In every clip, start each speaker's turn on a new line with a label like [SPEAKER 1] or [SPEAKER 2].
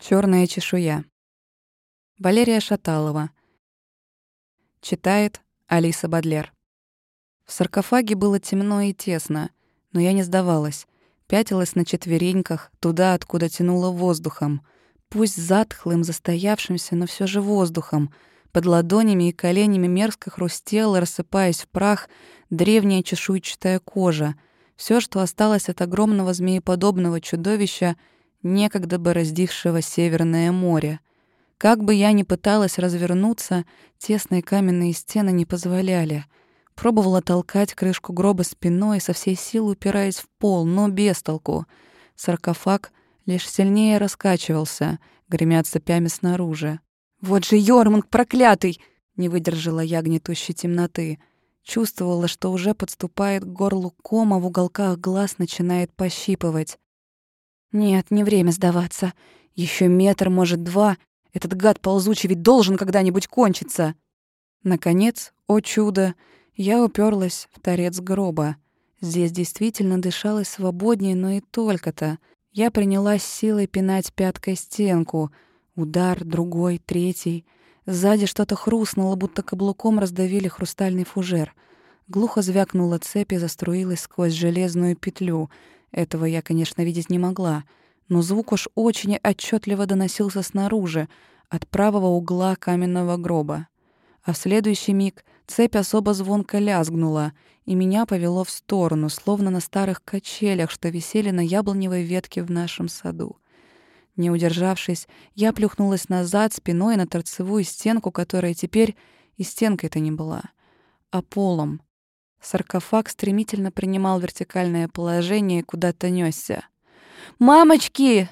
[SPEAKER 1] Черная чешуя. Валерия Шаталова. Читает Алиса Бадлер. В саркофаге было темно и тесно, но я не сдавалась. Пятилась на четвереньках, туда, откуда тянуло воздухом. Пусть затхлым, застоявшимся, но все же воздухом. Под ладонями и коленями мерзко хрустела, рассыпаясь в прах, древняя чешуйчатая кожа. Все, что осталось от огромного змееподобного чудовища — некогда бороздившего Северное море. Как бы я ни пыталась развернуться, тесные каменные стены не позволяли. Пробовала толкать крышку гроба спиной, со всей силы упираясь в пол, но без толку. Саркофаг лишь сильнее раскачивался, гремя цепями снаружи. «Вот же Йормунг проклятый!» — не выдержала я гнетущей темноты. Чувствовала, что уже подступает к горлу кома, в уголках глаз начинает пощипывать. Нет, не время сдаваться. Еще метр, может, два. Этот гад ползучий ведь должен когда-нибудь кончиться. Наконец, о чудо, я уперлась в торец гроба. Здесь действительно дышалось свободнее, но и только-то. Я принялась силой пинать пяткой стенку. Удар, другой, третий. Сзади что-то хрустнуло, будто каблуком раздавили хрустальный фужер. Глухо звякнула цепь и заструилась сквозь железную петлю — этого я, конечно, видеть не могла, но звук уж очень отчетливо доносился снаружи, от правого угла каменного гроба. А в следующий миг цепь особо звонко лязгнула, и меня повело в сторону, словно на старых качелях, что висели на яблоневой ветке в нашем саду. Не удержавшись, я плюхнулась назад спиной на торцевую стенку, которая теперь и стенкой-то не была, а полом, Саркофаг стремительно принимал вертикальное положение и куда-то нёсся. «Мамочки!»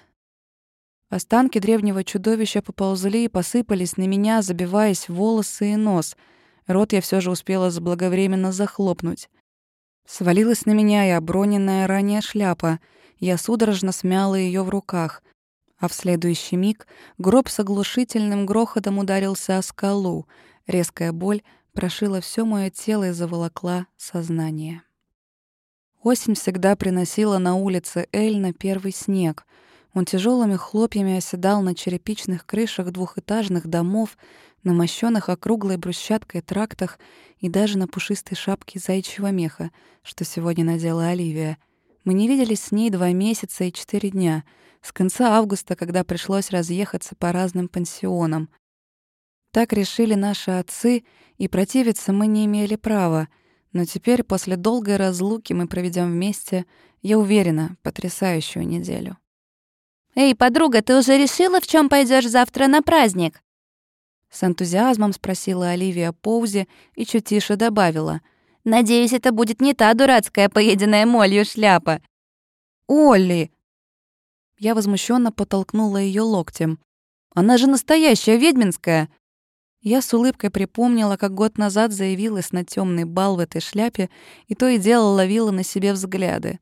[SPEAKER 1] Останки древнего чудовища поползли и посыпались на меня, забиваясь в волосы и нос. Рот я все же успела заблаговременно захлопнуть. Свалилась на меня и оброненная ранее шляпа. Я судорожно смяла ее в руках. А в следующий миг гроб с оглушительным грохотом ударился о скалу. Резкая боль прошила все мое тело и заволокла сознание. Осень всегда приносила на улице Эльна первый снег. Он тяжелыми хлопьями оседал на черепичных крышах двухэтажных домов, на мощенных округлой брусчаткой трактах и даже на пушистой шапке зайчьего меха, что сегодня надела Оливия. Мы не виделись с ней два месяца и четыре дня, с конца августа, когда пришлось разъехаться по разным пансионам. Так решили наши отцы, и противиться мы не имели права. Но теперь, после долгой разлуки, мы проведем вместе, я уверена, потрясающую неделю.
[SPEAKER 2] «Эй, подруга, ты уже решила, в чем пойдешь завтра на праздник?»
[SPEAKER 1] С энтузиазмом спросила Оливия Поузи и чуть тише добавила.
[SPEAKER 2] «Надеюсь, это будет не та дурацкая поеденная молью шляпа».
[SPEAKER 1] «Олли!» Я возмущенно потолкнула ее локтем. «Она же настоящая ведьминская!» Я с улыбкой припомнила, как год назад заявилась на темный бал в этой шляпе, и то и дело ловила на себе взгляды.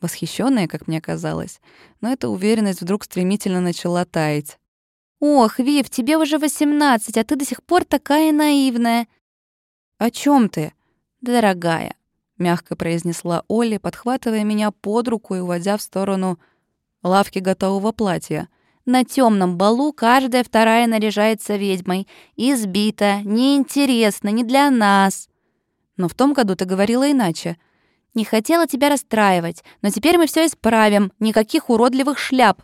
[SPEAKER 1] Восхищенные, как мне казалось. Но эта уверенность вдруг стремительно начала таять.
[SPEAKER 2] «Ох, Вив, тебе уже восемнадцать, а ты до сих пор такая наивная».
[SPEAKER 1] «О чем ты?»
[SPEAKER 2] «Дорогая», —
[SPEAKER 1] мягко произнесла Оля, подхватывая меня под руку и уводя в сторону лавки готового платья.
[SPEAKER 2] На темном балу каждая вторая наряжается ведьмой. Избита, неинтересно, не для нас.
[SPEAKER 1] Но в том году ты говорила иначе.
[SPEAKER 2] Не хотела тебя расстраивать, но теперь мы все исправим. Никаких уродливых шляп.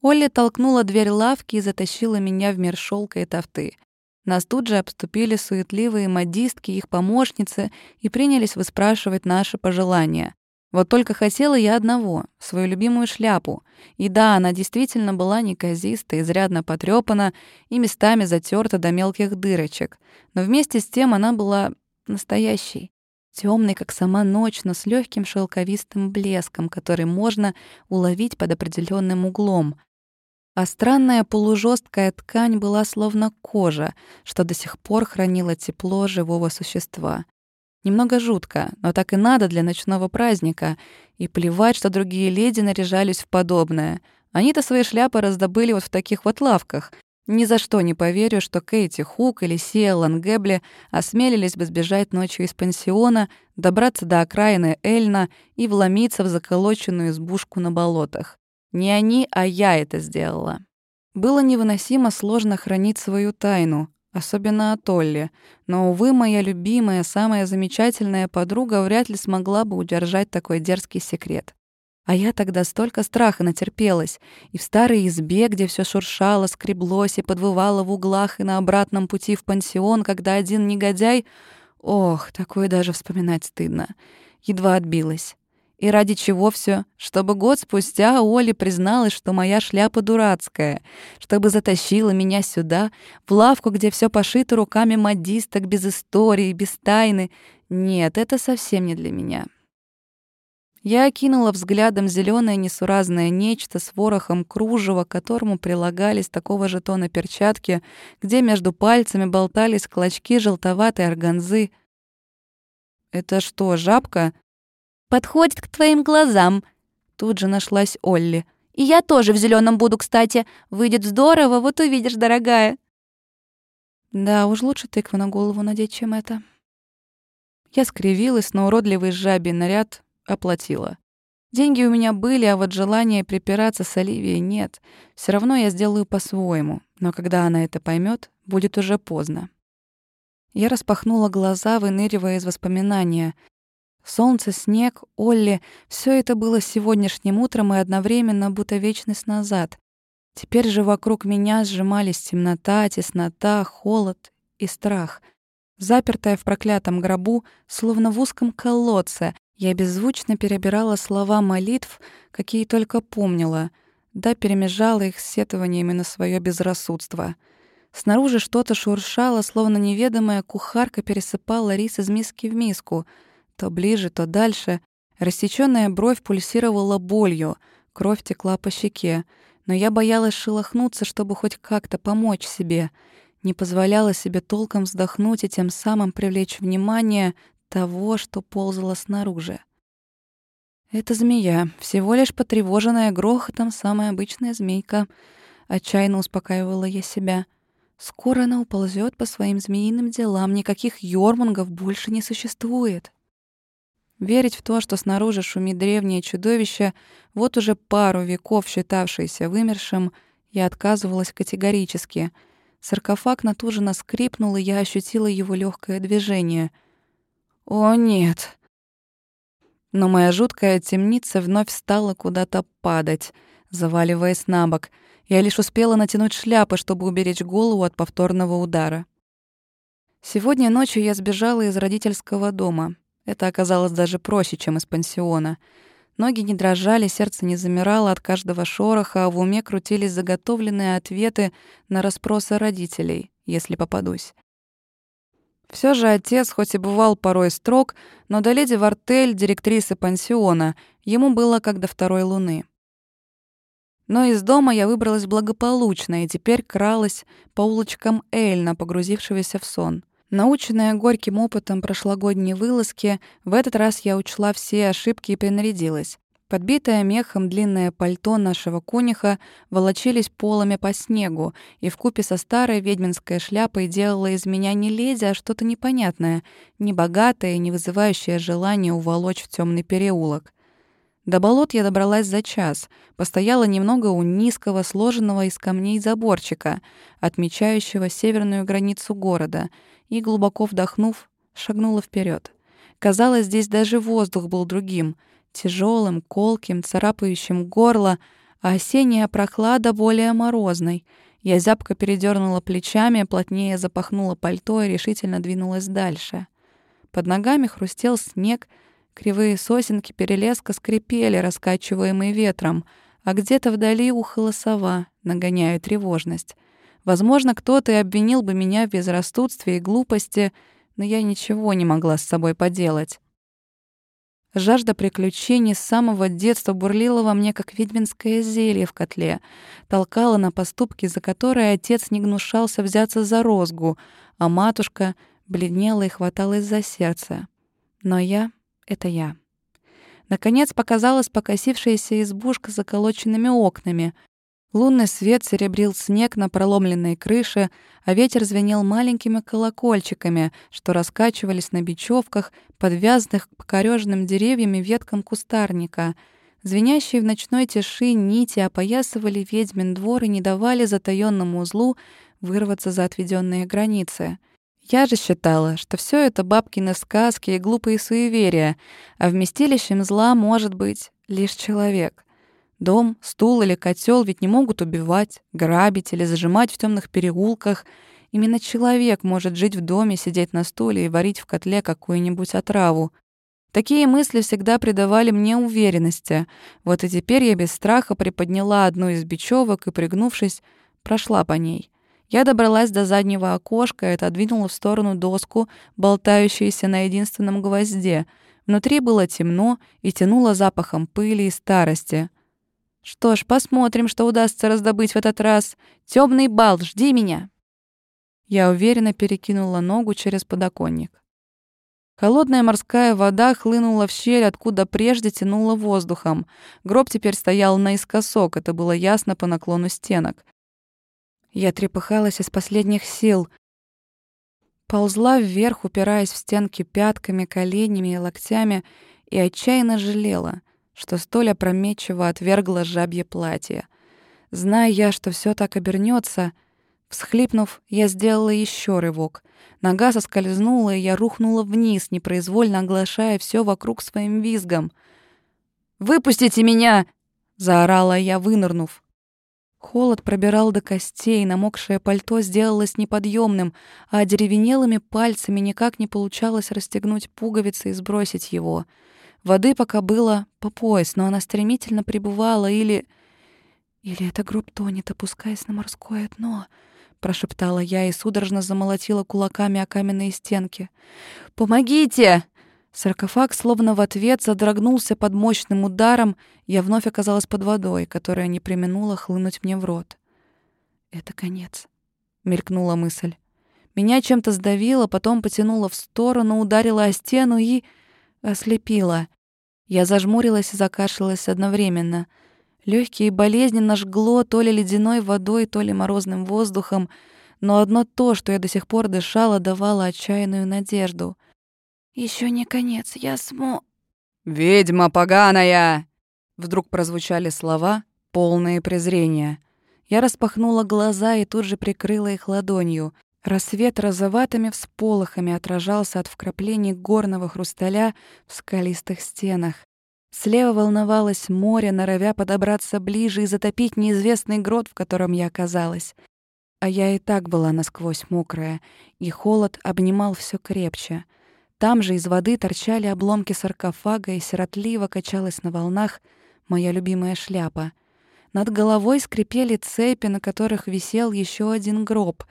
[SPEAKER 1] Олли толкнула дверь лавки и затащила меня в мир шелка и тофты. Нас тут же обступили суетливые модистки, их помощницы, и принялись выспрашивать наши пожелания. Вот только хотела я одного — свою любимую шляпу. И да, она действительно была неказиста, изрядно потрёпана и местами затерта до мелких дырочек. Но вместе с тем она была настоящей. Темной, как сама ночь, но с легким шелковистым блеском, который можно уловить под определенным углом. А странная полужесткая ткань была словно кожа, что до сих пор хранила тепло живого существа. Немного жутко, но так и надо для ночного праздника. И плевать, что другие леди наряжались в подобное. Они-то свои шляпы раздобыли вот в таких вот лавках. Ни за что не поверю, что Кейти Хук или Сия Лангебли осмелились бы сбежать ночью из пансиона, добраться до окраины Эльна и вломиться в заколоченную избушку на болотах. Не они, а я это сделала. Было невыносимо сложно хранить свою тайну, особенно от Олли, но, увы, моя любимая, самая замечательная подруга вряд ли смогла бы удержать такой дерзкий секрет. А я тогда столько страха натерпелась. И в старой избе, где все шуршало, скреблось и подвывало в углах, и на обратном пути в пансион, когда один негодяй... Ох, такое даже вспоминать стыдно. Едва отбилась. И ради чего все? Чтобы год спустя Оля призналась, что моя шляпа дурацкая, чтобы затащила меня сюда, в лавку, где все пошито руками модисток, без истории, без тайны. Нет, это совсем не для меня. Я окинула взглядом зеленое несуразное нечто с ворохом кружева, к которому прилагались такого же тона перчатки, где между пальцами болтались клочки желтоватой органзы. «Это что, жабка?»
[SPEAKER 2] Подходит к твоим глазам». Тут же нашлась Олли. «И я тоже в зеленом буду, кстати. Выйдет здорово, вот увидишь, дорогая».
[SPEAKER 1] Да, уж лучше тыкву на голову надеть, чем это. Я скривилась, но уродливый жабий наряд оплатила. Деньги у меня были, а вот желания припираться с Оливией нет. Все равно я сделаю по-своему, но когда она это поймет, будет уже поздно. Я распахнула глаза, выныривая из воспоминания. Солнце, снег, Олли — все это было сегодняшним утром и одновременно будто вечность назад. Теперь же вокруг меня сжимались темнота, теснота, холод и страх. Запертая в проклятом гробу, словно в узком колодце, я беззвучно перебирала слова молитв, какие только помнила, да перемежала их сетованиями на свое безрассудство. Снаружи что-то шуршало, словно неведомая кухарка пересыпала рис из миски в миску — то ближе, то дальше. Рассечённая бровь пульсировала болью, кровь текла по щеке, но я боялась шелохнуться, чтобы хоть как-то помочь себе. Не позволяла себе толком вздохнуть и тем самым привлечь внимание того, что ползало снаружи. Это змея, всего лишь потревоженная грохотом самая обычная змейка. Отчаянно успокаивала я себя. Скоро она уползет по своим змеиным делам, никаких йормунгов больше не существует. Верить в то, что снаружи шумит древнее чудовище, вот уже пару веков считавшееся вымершим, я отказывалась категорически. Саркофаг натуженно скрипнул, и я ощутила его легкое движение. «О, нет!» Но моя жуткая темница вновь стала куда-то падать, заваливаясь на бок. Я лишь успела натянуть шляпы, чтобы уберечь голову от повторного удара. Сегодня ночью я сбежала из родительского дома. Это оказалось даже проще, чем из пансиона. Ноги не дрожали, сердце не замирало от каждого шороха, а в уме крутились заготовленные ответы на расспросы родителей, если попадусь. Все же отец, хоть и бывал порой строг, но до леди Вартель, директрисы пансиона, ему было как до второй луны. Но из дома я выбралась благополучно и теперь кралась по улочкам Эльна, погрузившегося в сон. Наученная горьким опытом прошлогодней вылазки, в этот раз я учла все ошибки и принарядилась. Подбитое мехом длинное пальто нашего конюха волочились полами по снегу, и в купе со старой ведьминской шляпой делала из меня не леди, а что-то непонятное, небогатое и не вызывающее желание уволочь в темный переулок. До болот я добралась за час, постояла немного у низкого, сложенного из камней заборчика, отмечающего северную границу города — и, глубоко вдохнув, шагнула вперед. Казалось, здесь даже воздух был другим, тяжелым, колким, царапающим горло, а осенняя прохлада более морозной. Я зябко передернула плечами, плотнее запахнула пальто и решительно двинулась дальше. Под ногами хрустел снег, кривые сосенки перелеска скрипели, раскачиваемые ветром, а где-то вдали ухала сова, нагоняя тревожность. Возможно, кто-то и обвинил бы меня в безрассудстве и глупости, но я ничего не могла с собой поделать. Жажда приключений с самого детства бурлила во мне, как ведьминское зелье в котле, толкала на поступки, за которые отец не гнушался взяться за розгу, а матушка бледнела и хваталась за сердце. Но я — это я. Наконец показалась покосившаяся избушка с заколоченными окнами, Лунный свет серебрил снег на проломленной крыше, а ветер звенел маленькими колокольчиками, что раскачивались на бечевках, подвязанных к покорёженным деревьями веткам кустарника. Звенящие в ночной тиши нити опоясывали ведьмин двор и не давали затаённому узлу вырваться за отведенные границы. Я же считала, что все это бабкины сказки и глупые суеверия, а вместилищем зла может быть лишь человек. Дом, стул или котел ведь не могут убивать, грабить или зажимать в темных переулках. Именно человек может жить в доме, сидеть на стуле и варить в котле какую-нибудь отраву. Такие мысли всегда придавали мне уверенности. Вот и теперь я без страха приподняла одну из бечевок и, пригнувшись, прошла по ней. Я добралась до заднего окошка и отодвинула в сторону доску, болтающуюся на единственном гвозде. Внутри было темно и тянуло запахом пыли и старости. Что ж, посмотрим, что удастся раздобыть в этот раз. Темный бал, жди меня. Я уверенно перекинула ногу через подоконник. Холодная морская вода хлынула в щель, откуда прежде тянула воздухом. Гроб теперь стоял наискосок, это было ясно по наклону стенок. Я трепыхалась из последних сил. Ползла вверх, упираясь в стенки пятками, коленями и локтями, и отчаянно жалела, что столь опрометчиво отвергла жабье платье. Зная я, что все так обернется, всхлипнув, я сделала еще рывок. Нога соскользнула, и я рухнула вниз, непроизвольно оглашая все вокруг своим визгом. «Выпустите меня!» — заорала я, вынырнув. Холод пробирал до костей, намокшее пальто сделалось неподъемным, а деревенелыми пальцами никак не получалось расстегнуть пуговицы и сбросить его. Воды пока было по пояс, но она стремительно прибывала или... «Или это гроб тонет, опускаясь на морское дно», — прошептала я и судорожно замолотила кулаками о каменные стенки. «Помогите!» Саркофаг словно в ответ задрогнулся под мощным ударом, я вновь оказалась под водой, которая не применула хлынуть мне в рот. «Это конец», — мелькнула мысль. Меня чем-то сдавило, потом потянуло в сторону, ударило о стену и... ослепило. Я зажмурилась и закашлялась одновременно. Легкие болезненно жгло то ли ледяной водой, то ли морозным воздухом, но одно то, что я до сих пор дышала, давало отчаянную надежду — еще не конец, я смо...»
[SPEAKER 3] «Ведьма поганая!» Вдруг прозвучали слова, полные презрения. Я распахнула глаза и тут же прикрыла их ладонью. Рассвет розоватыми всполохами отражался от вкраплений горного хрусталя в скалистых стенах. Слева волновалось море, норовя подобраться ближе и затопить неизвестный грот, в котором я оказалась. А я и так была насквозь мокрая, и холод обнимал все крепче — там же из воды торчали обломки саркофага, и сиротливо качалась на волнах моя любимая шляпа. Над головой скрипели цепи, на которых висел еще один гроб,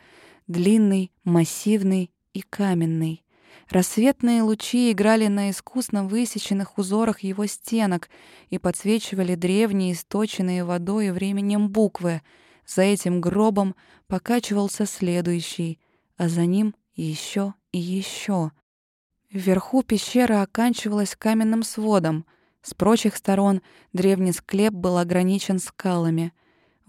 [SPEAKER 3] длинный, массивный и каменный. Рассветные лучи играли на искусно высеченных узорах его стенок и подсвечивали древние, источенные водой и временем буквы. За этим гробом покачивался следующий, а за ним еще и еще. Вверху пещера оканчивалась каменным сводом. С прочих сторон древний склеп был ограничен скалами.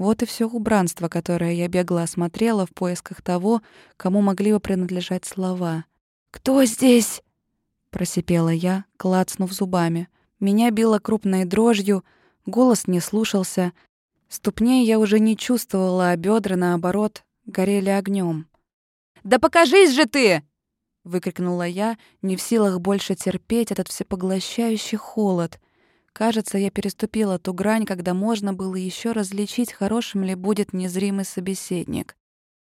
[SPEAKER 3] Вот и все убранство, которое я бегло осмотрела в поисках того, кому могли бы принадлежать слова. «Кто здесь?» — просипела я, клацнув зубами. Меня било крупной дрожью, голос не слушался. Ступней я уже не чувствовала, а бедра, наоборот, горели огнем. «Да покажись же ты!»
[SPEAKER 1] — выкрикнула я, не в силах больше терпеть этот всепоглощающий холод. Кажется, я переступила ту грань, когда можно было еще различить, хорошим ли будет незримый собеседник.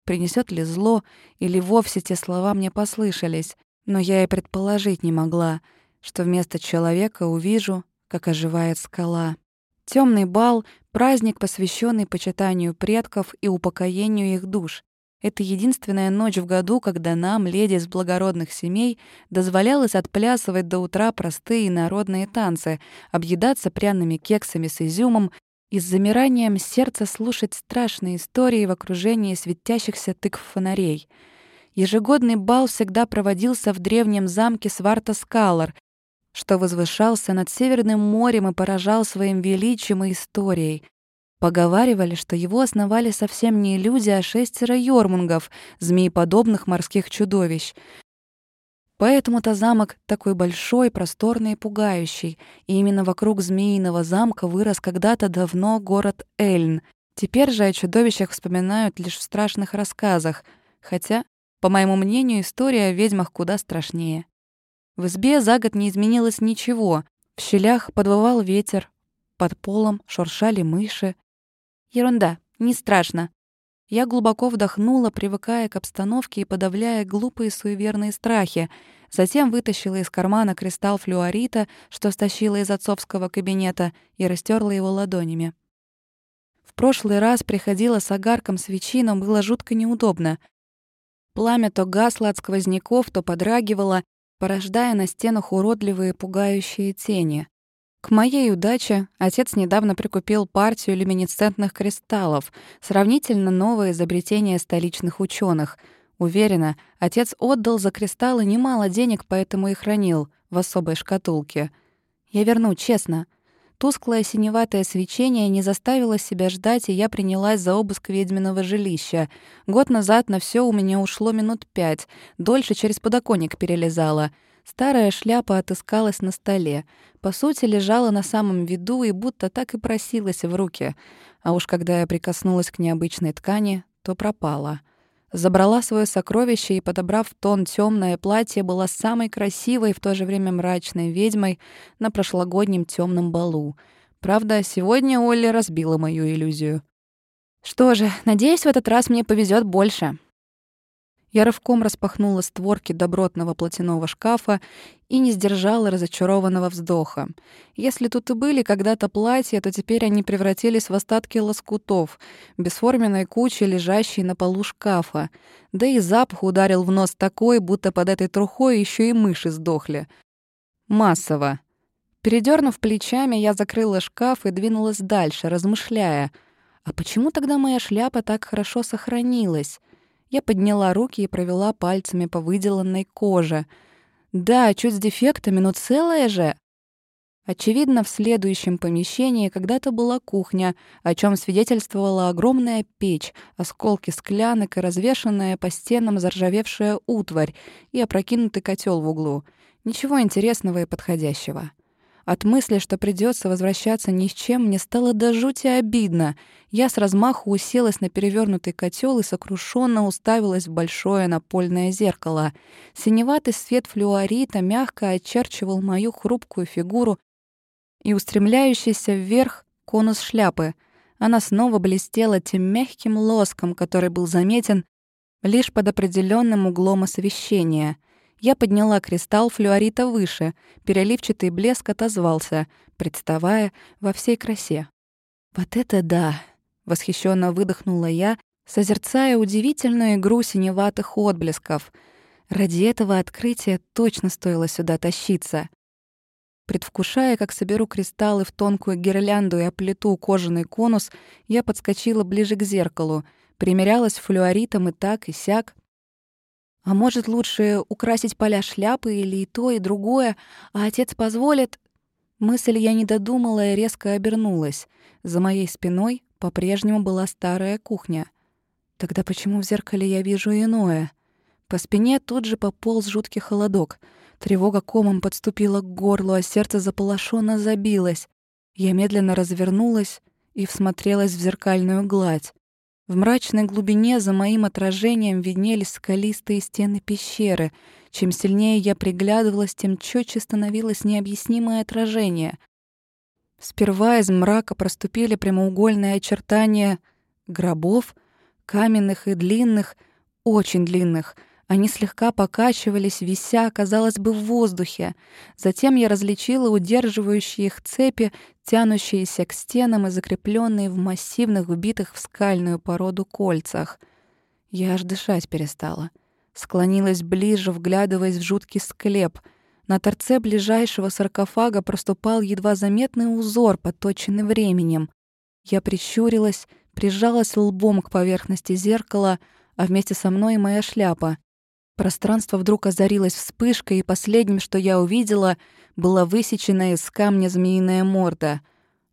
[SPEAKER 1] Принесет ли зло, или вовсе те слова мне послышались. Но я и предположить не могла, что вместо человека увижу, как оживает скала. Темный бал — праздник, посвященный почитанию предков и упокоению их душ. Это единственная ночь в году, когда нам, леди из благородных семей, дозволялось отплясывать до утра простые народные танцы, объедаться пряными кексами с изюмом и с замиранием сердца слушать страшные истории в окружении светящихся тыкв фонарей. Ежегодный бал всегда проводился в древнем замке Сварта Скалар, что возвышался над Северным морем и поражал своим величием и историей. Поговаривали, что его основали совсем не люди, а шестеро йормунгов, змееподобных морских чудовищ. Поэтому-то замок такой большой, просторный и пугающий, и именно вокруг Змеиного замка вырос когда-то давно город Эльн. Теперь же о чудовищах вспоминают лишь в страшных рассказах, хотя, по моему мнению, история о ведьмах куда страшнее. В избе за год не изменилось ничего. В щелях подвывал ветер, под полом шуршали мыши.
[SPEAKER 2] Ерунда, не страшно.
[SPEAKER 1] Я глубоко вдохнула, привыкая к обстановке и подавляя глупые суеверные страхи. Затем вытащила из кармана кристалл флюорита, что стащила из отцовского кабинета, и растерла его ладонями. В прошлый раз приходила с огарком свечи, но было жутко неудобно. Пламя то гасло от сквозняков, то подрагивало, порождая на стенах уродливые пугающие тени. К моей удаче отец недавно прикупил партию люминесцентных кристаллов, сравнительно новое изобретение столичных ученых. Уверена, отец отдал за кристаллы немало денег, поэтому и хранил в особой шкатулке. Я верну, честно. Тусклое синеватое свечение не заставило себя ждать, и я принялась за обыск ведьминого жилища. Год назад на все у меня ушло минут пять, дольше через подоконник перелезала — Старая шляпа отыскалась на столе. По сути, лежала на самом виду и будто так и просилась в руки. А уж когда я прикоснулась к необычной ткани, то пропала. Забрала свое сокровище и, подобрав тон темное платье, была самой красивой и в то же время мрачной ведьмой на прошлогоднем темном балу. Правда, сегодня Олли разбила мою иллюзию.
[SPEAKER 2] Что же, надеюсь, в этот раз мне повезет больше.
[SPEAKER 1] Я рывком распахнула створки добротного платяного шкафа и не сдержала разочарованного вздоха. Если тут и были когда-то платья, то теперь они превратились в остатки лоскутов, бесформенной кучи, лежащей на полу шкафа. Да и запах ударил в нос такой, будто под этой трухой еще и мыши сдохли. Массово. Передернув плечами, я закрыла шкаф и двинулась дальше, размышляя. А почему тогда моя шляпа так хорошо сохранилась? Я подняла руки и провела пальцами по выделанной коже. Да, чуть с дефектами, но целая же. Очевидно, в следующем помещении когда-то была кухня, о чем свидетельствовала огромная печь, осколки склянок и развешанная по стенам заржавевшая утварь и опрокинутый котел в углу. Ничего интересного и подходящего. От мысли, что придется возвращаться ни с чем, мне стало до жути обидно. Я с размаху уселась на перевернутый котел и сокрушенно уставилась в большое напольное зеркало. Синеватый свет флюорита мягко очерчивал мою хрупкую фигуру и устремляющийся вверх конус шляпы. Она снова блестела тем мягким лоском, который был заметен лишь под определенным углом освещения — я подняла кристалл флюорита выше, переливчатый блеск отозвался, представая во всей красе. «Вот это да!» — восхищенно выдохнула я, созерцая удивительную игру синеватых отблесков. Ради этого открытия точно стоило сюда тащиться. Предвкушая, как соберу кристаллы в тонкую гирлянду и оплету кожаный конус, я подскочила ближе к зеркалу, примерялась флюоритом и так, и сяк, а может, лучше украсить поля шляпы или и то, и другое, а отец позволит... Мысль я не додумала и резко обернулась. За моей спиной по-прежнему была старая кухня. Тогда почему в зеркале я вижу иное? По спине тут же пополз жуткий холодок. Тревога комом подступила к горлу, а сердце заполошенно забилось. Я медленно развернулась и всмотрелась в зеркальную гладь. В мрачной глубине за моим отражением виднелись скалистые стены пещеры. Чем сильнее я приглядывалась, тем четче становилось необъяснимое отражение. Сперва из мрака проступили прямоугольные очертания гробов, каменных и длинных, очень длинных — они слегка покачивались, вися, казалось бы, в воздухе. Затем я различила удерживающие их цепи, тянущиеся к стенам и закрепленные в массивных, вбитых в скальную породу кольцах. Я аж дышать перестала. Склонилась ближе, вглядываясь в жуткий склеп. На торце ближайшего саркофага проступал едва заметный узор, подточенный временем. Я прищурилась, прижалась лбом к поверхности зеркала, а вместе со мной и моя шляпа. Пространство вдруг озарилось вспышкой, и последним, что я увидела, была высеченная из камня змеиная морда.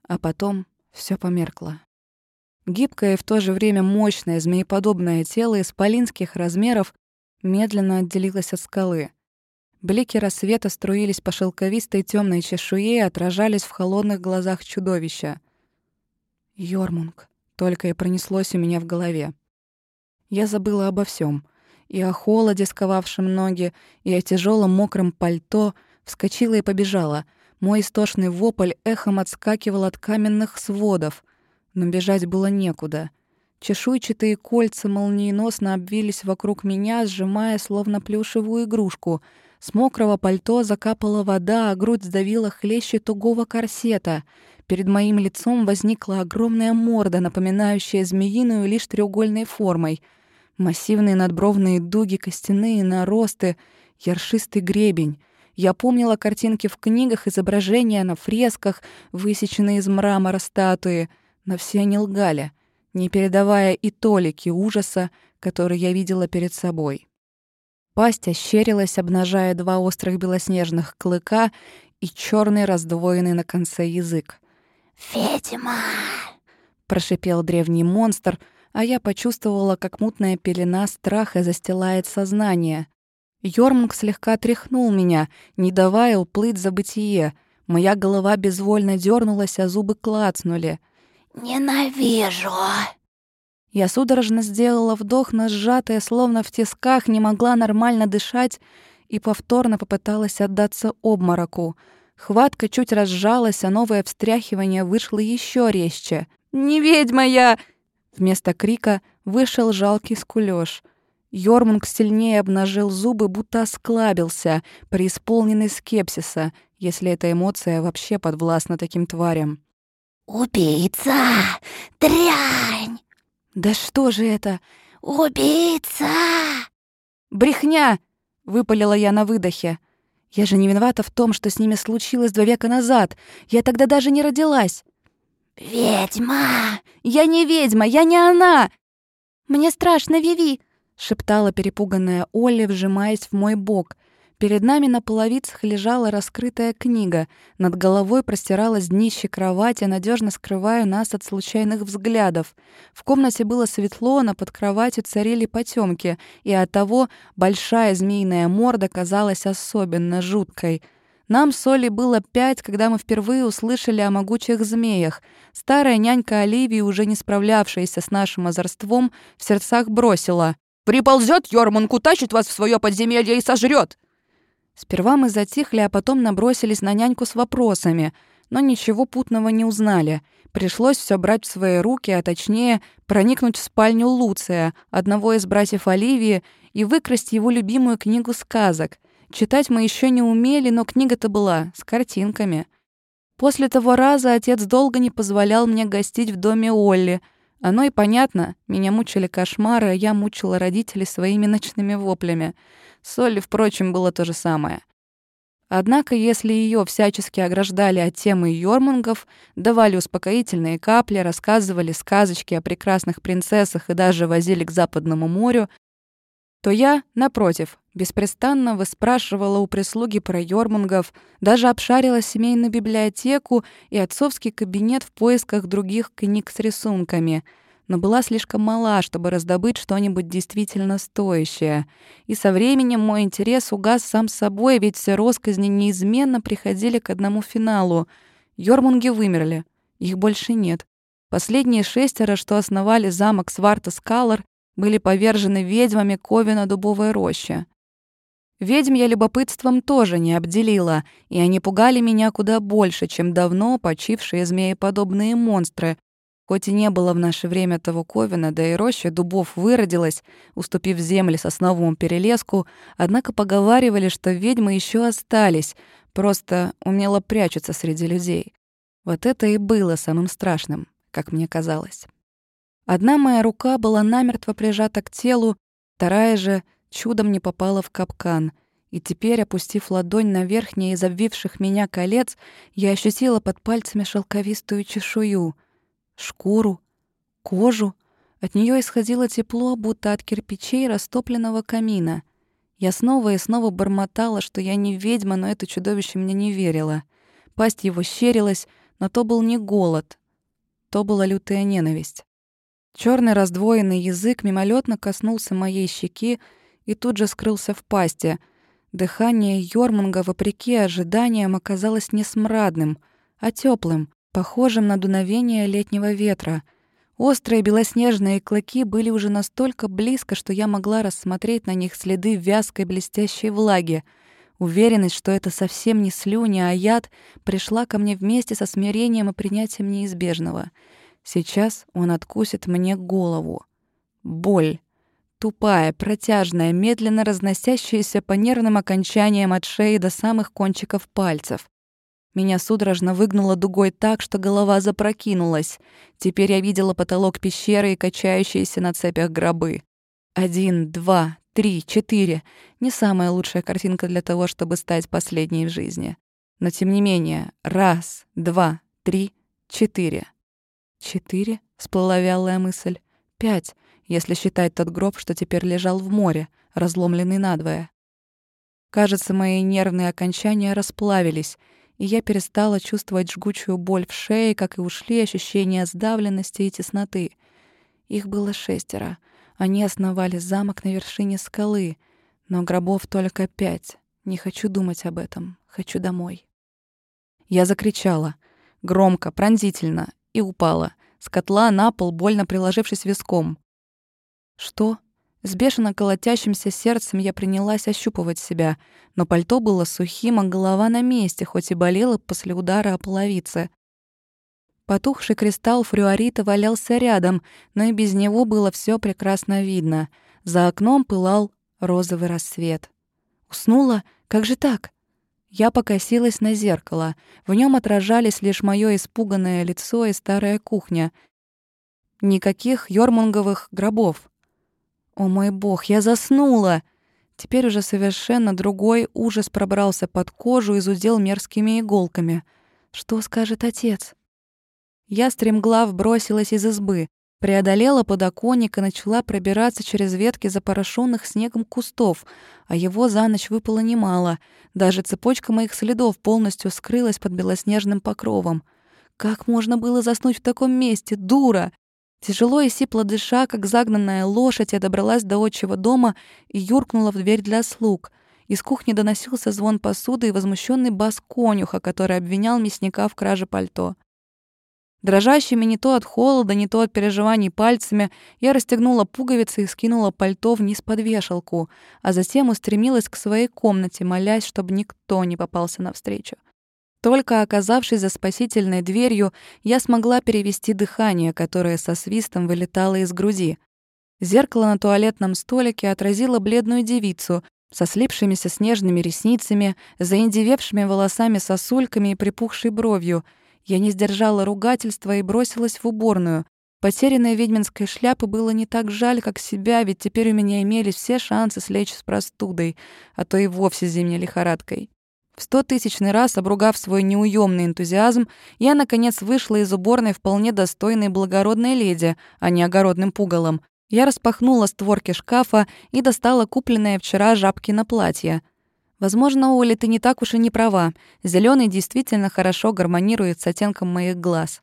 [SPEAKER 1] А потом все померкло. Гибкое и в то же время мощное змееподобное тело исполинских размеров медленно отделилось от скалы. Блики рассвета струились по шелковистой темной чешуе и отражались в холодных глазах чудовища. Йормунг только и пронеслось у меня в голове. Я забыла обо всем: и о холоде, сковавшем ноги, и о тяжелом мокром пальто, вскочила и побежала. Мой истошный вопль эхом отскакивал от каменных сводов, но бежать было некуда. Чешуйчатые кольца молниеносно обвились вокруг меня, сжимая словно плюшевую игрушку — с мокрого пальто закапала вода, а грудь сдавила хлеще тугого корсета. Перед моим лицом возникла огромная морда, напоминающая змеиную лишь треугольной формой. Массивные надбровные дуги, костяные наросты, яршистый гребень. Я помнила картинки в книгах, изображения на фресках, высеченные из мрамора статуи, но все они лгали, не передавая и толики ужаса, который я видела перед собой. Пасть ощерилась, обнажая два острых белоснежных клыка и черный раздвоенный на конце язык.
[SPEAKER 2] «Ведьма!»
[SPEAKER 1] — прошипел древний монстр, а я почувствовала, как мутная пелена страха застилает сознание. Йормунг слегка тряхнул меня, не давая уплыть за бытие. Моя голова безвольно дернулась, а зубы клацнули.
[SPEAKER 2] «Ненавижу!»
[SPEAKER 1] Я судорожно сделала вдох, но сжатая, словно в тисках, не могла нормально дышать и повторно попыталась отдаться обмороку. Хватка чуть разжалась, а новое встряхивание вышло еще резче. «Не ведьма я!» Вместо крика вышел жалкий скулёж. Йормунг сильнее обнажил зубы, будто осклабился, преисполненный скепсиса, если эта эмоция вообще подвластна таким тварям.
[SPEAKER 2] «Убийца! Дрянь!»
[SPEAKER 1] «Да что же это?»
[SPEAKER 2] «Убийца!»
[SPEAKER 1] «Брехня!» — выпалила я на выдохе. «Я же не виновата в том, что с ними случилось два века назад. Я тогда даже не родилась».
[SPEAKER 2] «Ведьма!»
[SPEAKER 1] «Я не ведьма! Я не она!»
[SPEAKER 2] «Мне страшно, Виви!»
[SPEAKER 1] — шептала перепуганная Оля, вжимаясь в мой бок. Перед нами на половицах лежала раскрытая книга. Над головой простиралось днище кровати, надежно скрывая нас от случайных взглядов. В комнате было светло, но под кроватью царили потемки, и оттого большая змеиная морда казалась особенно жуткой. Нам с Олей было пять, когда мы впервые услышали о могучих змеях. Старая нянька Оливии, уже не справлявшаяся с нашим озорством, в сердцах бросила. «Приползет Йормунг, утащит вас в свое подземелье и сожрет!» Сперва мы затихли, а потом набросились на няньку с вопросами, но ничего путного не узнали. Пришлось все брать в свои руки, а точнее проникнуть в спальню Луция, одного из братьев Оливии, и выкрасть его любимую книгу сказок. Читать мы еще не умели, но книга-то была с картинками. После того раза отец долго не позволял мне гостить в доме Олли. Оно и понятно, меня мучили кошмары, а я мучила родителей своими ночными воплями — с Олли, впрочем, было то же самое. Однако, если ее всячески ограждали от темы Йормунгов, давали успокоительные капли, рассказывали сказочки о прекрасных принцессах и даже возили к Западному морю, то я, напротив, беспрестанно выспрашивала у прислуги про Йормунгов, даже обшарила семейную библиотеку и отцовский кабинет в поисках других книг с рисунками — но была слишком мала, чтобы раздобыть что-нибудь действительно стоящее. И со временем мой интерес угас сам собой, ведь все росказни неизменно приходили к одному финалу. Йормунги вымерли. Их больше нет. Последние шестеро, что основали замок Сварта Скалар, были повержены ведьмами Ковина Дубовой рощи. Ведьм я любопытством тоже не обделила, и они пугали меня куда больше, чем давно почившие змееподобные монстры, Хоть и не было в наше время того ковина, да и роща дубов выродилась, уступив земли сосновому перелеску, однако поговаривали, что ведьмы еще остались, просто умело прячутся среди людей. Вот это и было самым страшным, как мне казалось. Одна моя рука была намертво прижата к телу, вторая же чудом не попала в капкан — и теперь, опустив ладонь на верхнее из обвивших меня колец, я ощутила под пальцами шелковистую чешую шкуру, кожу. От нее исходило тепло, будто от кирпичей растопленного камина. Я снова и снова бормотала, что я не ведьма, но это чудовище мне не верило. Пасть его щерилась, но то был не голод, то была лютая ненависть. Черный раздвоенный язык мимолетно коснулся моей щеки и тут же скрылся в пасти. Дыхание Йормунга, вопреки ожиданиям, оказалось не смрадным, а теплым, похожим на дуновение летнего ветра. Острые белоснежные клыки были уже настолько близко, что я могла рассмотреть на них следы вязкой блестящей влаги. Уверенность, что это совсем не слюни, а яд, пришла ко мне вместе со смирением и принятием неизбежного. Сейчас он откусит мне голову. Боль. Тупая, протяжная, медленно разносящаяся по нервным окончаниям от шеи до самых кончиков пальцев. Меня судорожно выгнуло дугой так, что голова запрокинулась. Теперь я видела потолок пещеры и качающиеся на цепях гробы. Один, два, три, четыре. Не самая лучшая картинка для того, чтобы стать последней в жизни. Но тем не менее, раз, два, три, четыре. Четыре? Всплыла вялая мысль. Пять, если считать тот гроб, что теперь лежал в море, разломленный надвое. Кажется, мои нервные окончания расплавились — и я перестала чувствовать жгучую боль в шее, как и ушли ощущения сдавленности и тесноты. Их было шестеро. Они основали замок на вершине скалы, но гробов только пять. Не хочу думать об этом. Хочу домой. Я закричала. Громко, пронзительно. И упала. С котла на пол, больно приложившись виском. «Что?» С бешено колотящимся сердцем я принялась ощупывать себя, но пальто было сухим, а голова на месте, хоть и болела после удара о половице. Потухший кристалл флюорита валялся рядом, но и без него было все прекрасно видно. За окном пылал розовый рассвет. Уснула? Как же так? Я покосилась на зеркало. В нем отражались лишь мое испуганное лицо и старая кухня. Никаких йормунговых гробов. О мой бог, я заснула! Теперь уже совершенно другой ужас пробрался под кожу и зудел мерзкими иголками. Что скажет отец? Я стремглав бросилась из избы, преодолела подоконник и начала пробираться через ветки запорошенных снегом кустов, а его за ночь выпало немало. Даже цепочка моих следов полностью скрылась под белоснежным покровом. Как можно было заснуть в таком месте, дура? Тяжело и сипло дыша, как загнанная лошадь, я добралась до отчего дома и юркнула в дверь для слуг. Из кухни доносился звон посуды и возмущенный бас конюха, который обвинял мясника в краже пальто. Дрожащими не то от холода, не то от переживаний пальцами, я расстегнула пуговицы и скинула пальто вниз под вешалку, а затем устремилась к своей комнате, молясь, чтобы никто не попался навстречу. Только оказавшись за спасительной дверью, я смогла перевести дыхание, которое со свистом вылетало из груди. Зеркало на туалетном столике отразило бледную девицу со слипшимися снежными ресницами, заиндевевшими волосами-сосульками и припухшей бровью. Я не сдержала ругательства и бросилась в уборную. Потерянной ведьминской шляпы было не так жаль, как себя, ведь теперь у меня имелись все шансы слечь с простудой, а то и вовсе зимней лихорадкой. В стотысячный раз обругав свой неуемный энтузиазм, я, наконец, вышла из уборной вполне достойной благородной леди, а не огородным пугалом. Я распахнула створки шкафа и достала купленное вчера жабки на платье. Возможно, Оля, ты не так уж и не права. Зеленый действительно хорошо гармонирует с оттенком моих глаз.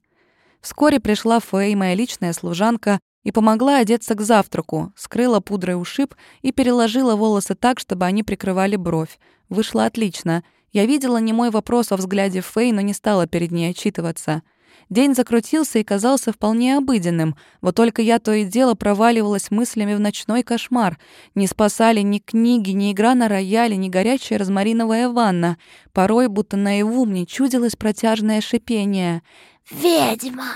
[SPEAKER 1] Вскоре пришла Фэй, моя личная служанка, и помогла одеться к завтраку, скрыла пудрой ушиб и переложила волосы так, чтобы они прикрывали бровь. Вышло отлично — я видела не мой вопрос о взгляде Фэй, но не стала перед ней отчитываться. День закрутился и казался вполне обыденным, вот только я то и дело проваливалась мыслями в ночной кошмар. Не спасали ни книги, ни игра на рояле, ни горячая розмариновая ванна. Порой, будто наяву, мне чудилось протяжное шипение. «Ведьма!»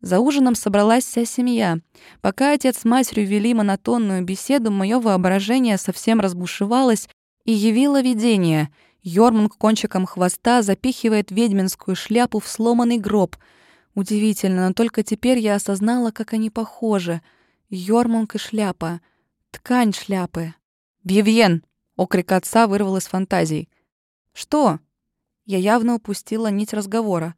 [SPEAKER 1] За ужином собралась вся семья. Пока отец с матерью вели монотонную беседу, мое воображение совсем разбушевалось и явило видение. Йормунг кончиком хвоста запихивает ведьминскую шляпу в сломанный гроб. Удивительно, но только теперь я осознала, как они похожи. Йормунг и шляпа. Ткань шляпы. «Вивьен!» — окрик отца вырвал из фантазий. «Что?» Я явно упустила нить разговора.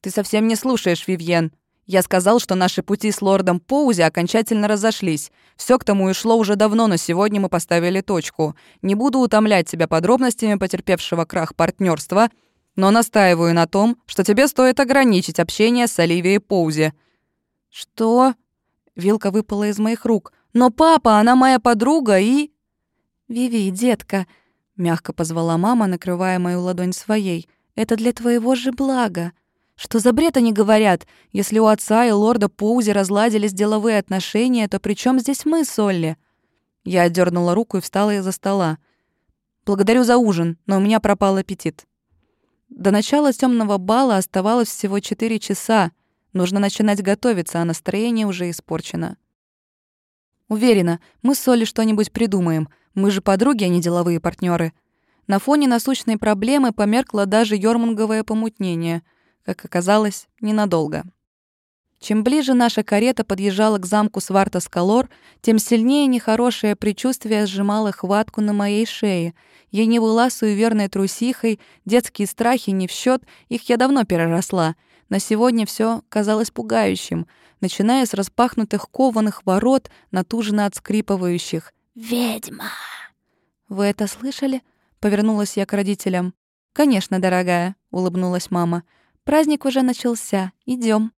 [SPEAKER 1] «Ты совсем не слушаешь, Вивьен!» Я сказал, что наши пути с лордом Поузи окончательно разошлись. Все к тому и шло уже давно, но сегодня мы поставили точку. Не буду утомлять тебя подробностями потерпевшего крах партнерства, но настаиваю на том, что тебе стоит ограничить общение с Оливией Поузи». «Что?» Вилка выпала из моих рук. «Но папа, она моя подруга и...» «Виви, детка...» Мягко позвала мама, накрывая мою ладонь своей. «Это для твоего же блага. Что за бред они говорят? Если у отца и лорда Поузи разладились деловые отношения, то при чем здесь мы, Солли?» Я отдернула руку и встала из-за стола. «Благодарю за ужин, но у меня пропал аппетит». До начала темного бала оставалось всего четыре часа. Нужно начинать готовиться, а настроение уже испорчено. Уверена, мы с Солли что-нибудь придумаем. Мы же подруги, а не деловые партнеры. На фоне насущной проблемы померкло даже ёрмунговое помутнение. Как оказалось, ненадолго. Чем ближе наша карета подъезжала к замку Сварта-Скалор, тем сильнее нехорошее предчувствие сжимало хватку на моей шее. Я не была суеверной трусихой, детские страхи не в счет, их я давно переросла. На сегодня все казалось пугающим, начиная с распахнутых кованых ворот, натужно отскрипывающих. «Ведьма!» «Вы это слышали?» — повернулась я к родителям. «Конечно, дорогая», — улыбнулась мама. «Праздник уже начался. Идем.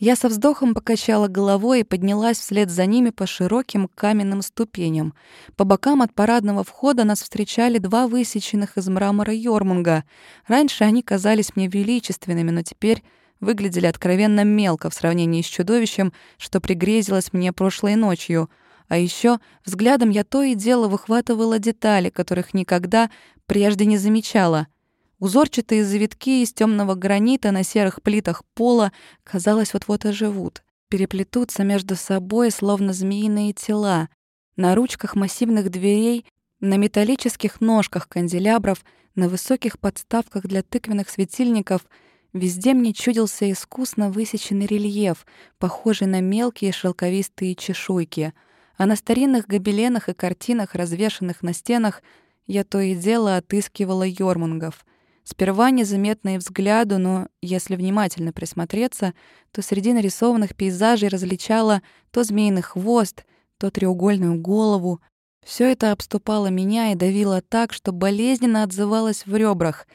[SPEAKER 1] Я со вздохом покачала головой и поднялась вслед за ними по широким каменным ступеням. По бокам от парадного входа нас встречали два высеченных из мрамора Йормунга. Раньше они казались мне величественными, но теперь выглядели откровенно мелко в сравнении с чудовищем, что пригрезилось мне прошлой ночью. А еще взглядом я то и дело выхватывала детали, которых никогда прежде не замечала — Узорчатые завитки из темного гранита на серых плитах пола, казалось, вот-вот оживут, переплетутся между собой, словно змеиные тела. На ручках массивных дверей, на металлических ножках канделябров, на высоких подставках для тыквенных светильников везде мне чудился искусно высеченный рельеф, похожий на мелкие шелковистые чешуйки. А на старинных гобеленах и картинах, развешанных на стенах, я то и дело отыскивала Йормунгов — Сперва незаметные взгляду, но если внимательно присмотреться, то среди нарисованных пейзажей различала то змеиный хвост, то треугольную голову. Все это обступало меня и давило так, что болезненно отзывалось в ребрах,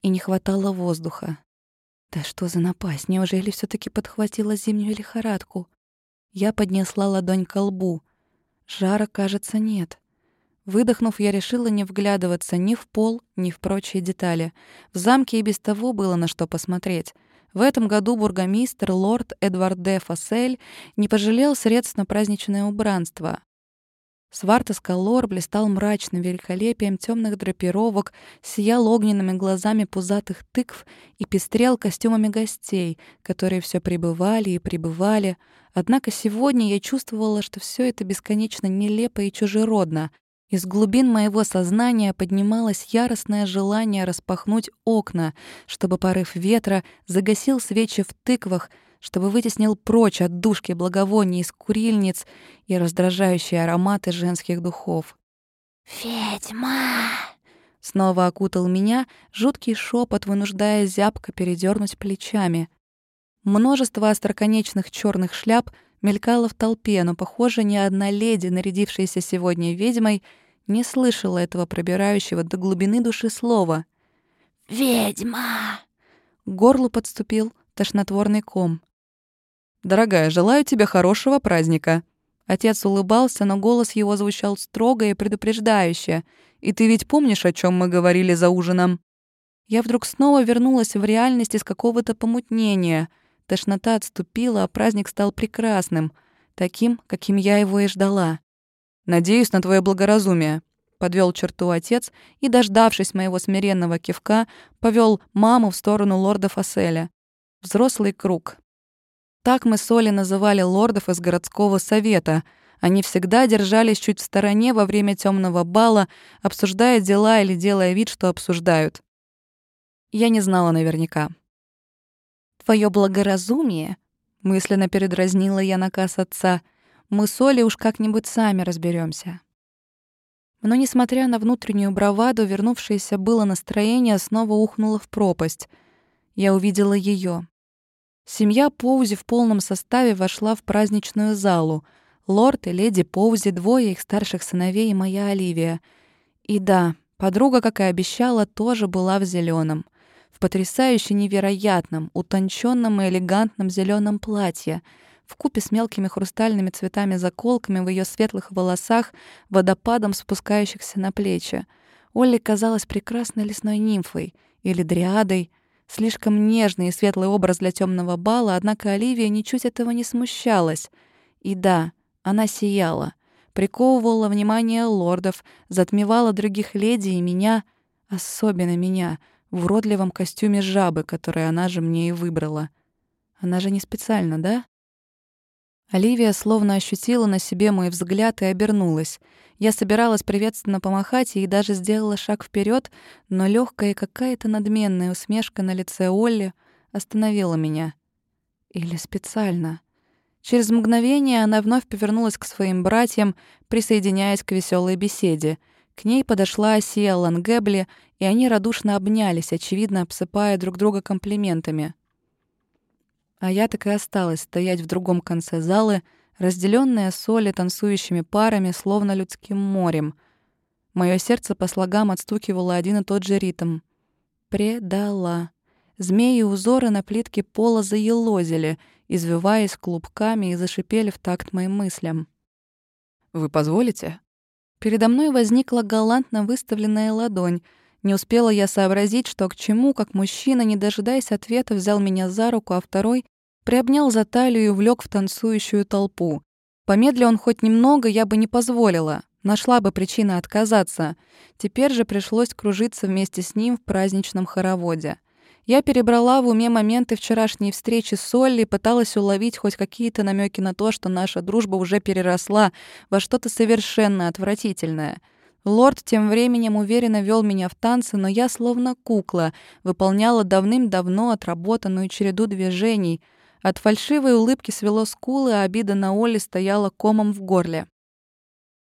[SPEAKER 1] и не хватало воздуха. Да что за напасть? Неужели все таки подхватила зимнюю лихорадку? Я поднесла ладонь к лбу. Жара, кажется, нет. Выдохнув, я решила не вглядываться ни в пол, ни в прочие детали. В замке и без того было на что посмотреть. В этом году бургомистр лорд Эдвард де Фассель не пожалел средств на праздничное убранство. Свартас Калор блистал мрачным великолепием темных драпировок, сиял огненными глазами пузатых тыкв и пестрел костюмами гостей, которые все прибывали и прибывали. Однако сегодня я чувствовала, что все это бесконечно нелепо и чужеродно, из глубин моего сознания поднималось яростное желание распахнуть окна, чтобы порыв ветра загасил свечи в тыквах, чтобы вытеснил прочь от душки благовоний из курильниц и раздражающие ароматы женских духов.
[SPEAKER 2] «Ведьма!»
[SPEAKER 1] Снова окутал меня жуткий шепот, вынуждая зябко передернуть плечами. Множество остроконечных черных шляп — мелькала в толпе, но, похоже, ни одна леди, нарядившаяся сегодня ведьмой, не слышала этого пробирающего до глубины души слова.
[SPEAKER 2] «Ведьма!»
[SPEAKER 1] К горлу подступил тошнотворный ком. «Дорогая, желаю тебе хорошего праздника». Отец улыбался, но голос его звучал строго и предупреждающе. «И ты ведь помнишь, о чем мы говорили за ужином?» Я вдруг снова вернулась в реальность из какого-то помутнения — Тошнота отступила, а праздник стал прекрасным, таким, каким я его и ждала. «Надеюсь на твое благоразумие», — подвел черту отец и, дождавшись моего смиренного кивка, повел маму в сторону лорда Фаселя. Взрослый круг. Так мы с Олей называли лордов из городского совета. Они всегда держались чуть в стороне во время темного бала, обсуждая дела или делая вид, что обсуждают. Я не знала наверняка твое благоразумие», — мысленно передразнила я наказ отца, «мы с Олей уж как-нибудь сами разберемся. Но, несмотря на внутреннюю браваду, вернувшееся было настроение снова ухнуло в пропасть. Я увидела ее. Семья Поузи в полном составе вошла в праздничную залу. Лорд и леди Поузи, двое их старших сыновей и моя Оливия. И да, подруга, как и обещала, тоже была в зеленом в потрясающе невероятном, утонченном и элегантном зеленом платье, в купе с мелкими хрустальными цветами-заколками в ее светлых волосах, водопадом спускающихся на плечи. Олли казалась прекрасной лесной нимфой или дриадой, слишком нежный и светлый образ для темного бала, однако Оливия ничуть этого не смущалась. И да, она сияла, приковывала внимание лордов, затмевала других леди и меня, особенно меня, в уродливом костюме жабы, который она же мне и выбрала. Она же не специально, да? Оливия словно ощутила на себе мой взгляд и обернулась. Я собиралась приветственно помахать и даже сделала шаг вперед, но легкая какая-то надменная усмешка на лице Олли остановила меня. Или специально. Через мгновение она вновь повернулась к своим братьям, присоединяясь к веселой беседе. К ней подошла Асия Лангебли, и они радушно обнялись, очевидно, обсыпая друг друга комплиментами. А я так и осталась стоять в другом конце залы, разделенная соли танцующими парами, словно людским морем. Мое сердце по слогам отстукивало один и тот же ритм. Предала. Змеи и узоры на плитке пола заелозили, извиваясь клубками и зашипели в такт моим мыслям.
[SPEAKER 3] «Вы позволите?»
[SPEAKER 1] Передо мной возникла галантно выставленная ладонь — не успела я сообразить, что к чему, как мужчина, не дожидаясь ответа, взял меня за руку, а второй приобнял за талию и увлек в танцующую толпу. Помедли он хоть немного, я бы не позволила. Нашла бы причины отказаться. Теперь же пришлось кружиться вместе с ним в праздничном хороводе. Я перебрала в уме моменты вчерашней встречи с Олли и пыталась уловить хоть какие-то намеки на то, что наша дружба уже переросла во что-то совершенно отвратительное — Лорд тем временем уверенно вел меня в танцы, но я, словно кукла, выполняла давным-давно отработанную череду движений. От фальшивой улыбки свело скулы, а обида на Олли стояла комом в горле.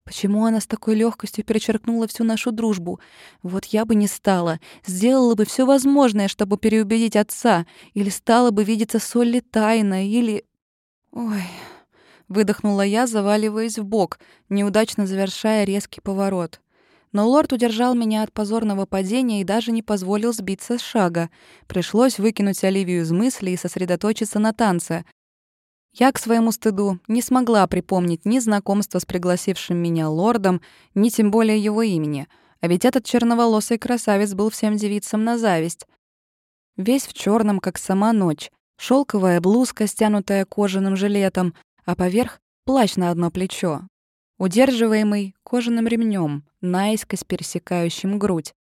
[SPEAKER 1] Почему она с такой легкостью перечеркнула всю нашу дружбу? Вот я бы не стала. Сделала бы все возможное, чтобы переубедить отца. Или стала бы видеться с Олли тайно, или... Ой... Выдохнула я, заваливаясь в бок, неудачно завершая резкий поворот. Но лорд удержал меня от позорного падения и даже не позволил сбиться с шага. Пришлось выкинуть Оливию из мыслей и сосредоточиться на танце. Я, к своему стыду, не смогла припомнить ни знакомства с пригласившим меня лордом, ни тем более его имени. А ведь этот черноволосый красавец был всем девицам на зависть. Весь в черном, как сама ночь. шелковая блузка, стянутая кожаным жилетом, а поверх — плащ на одно плечо, удерживаемый кожаным ремнем, наискось пересекающим грудь.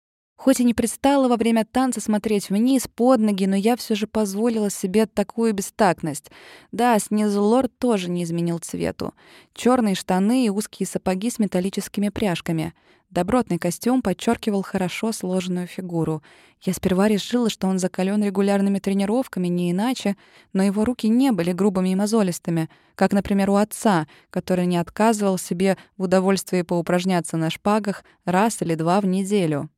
[SPEAKER 1] Хоть и не пристала во время танца смотреть вниз, под ноги, но я все же позволила себе такую бестактность. Да, снизу лорд тоже не изменил цвету. черные штаны и узкие сапоги с металлическими пряжками. Добротный костюм подчеркивал хорошо сложенную фигуру. Я сперва решила, что он закален регулярными тренировками, не иначе, но его руки не были грубыми и мозолистыми, как, например, у отца, который не отказывал себе в удовольствии поупражняться на шпагах раз или два в неделю.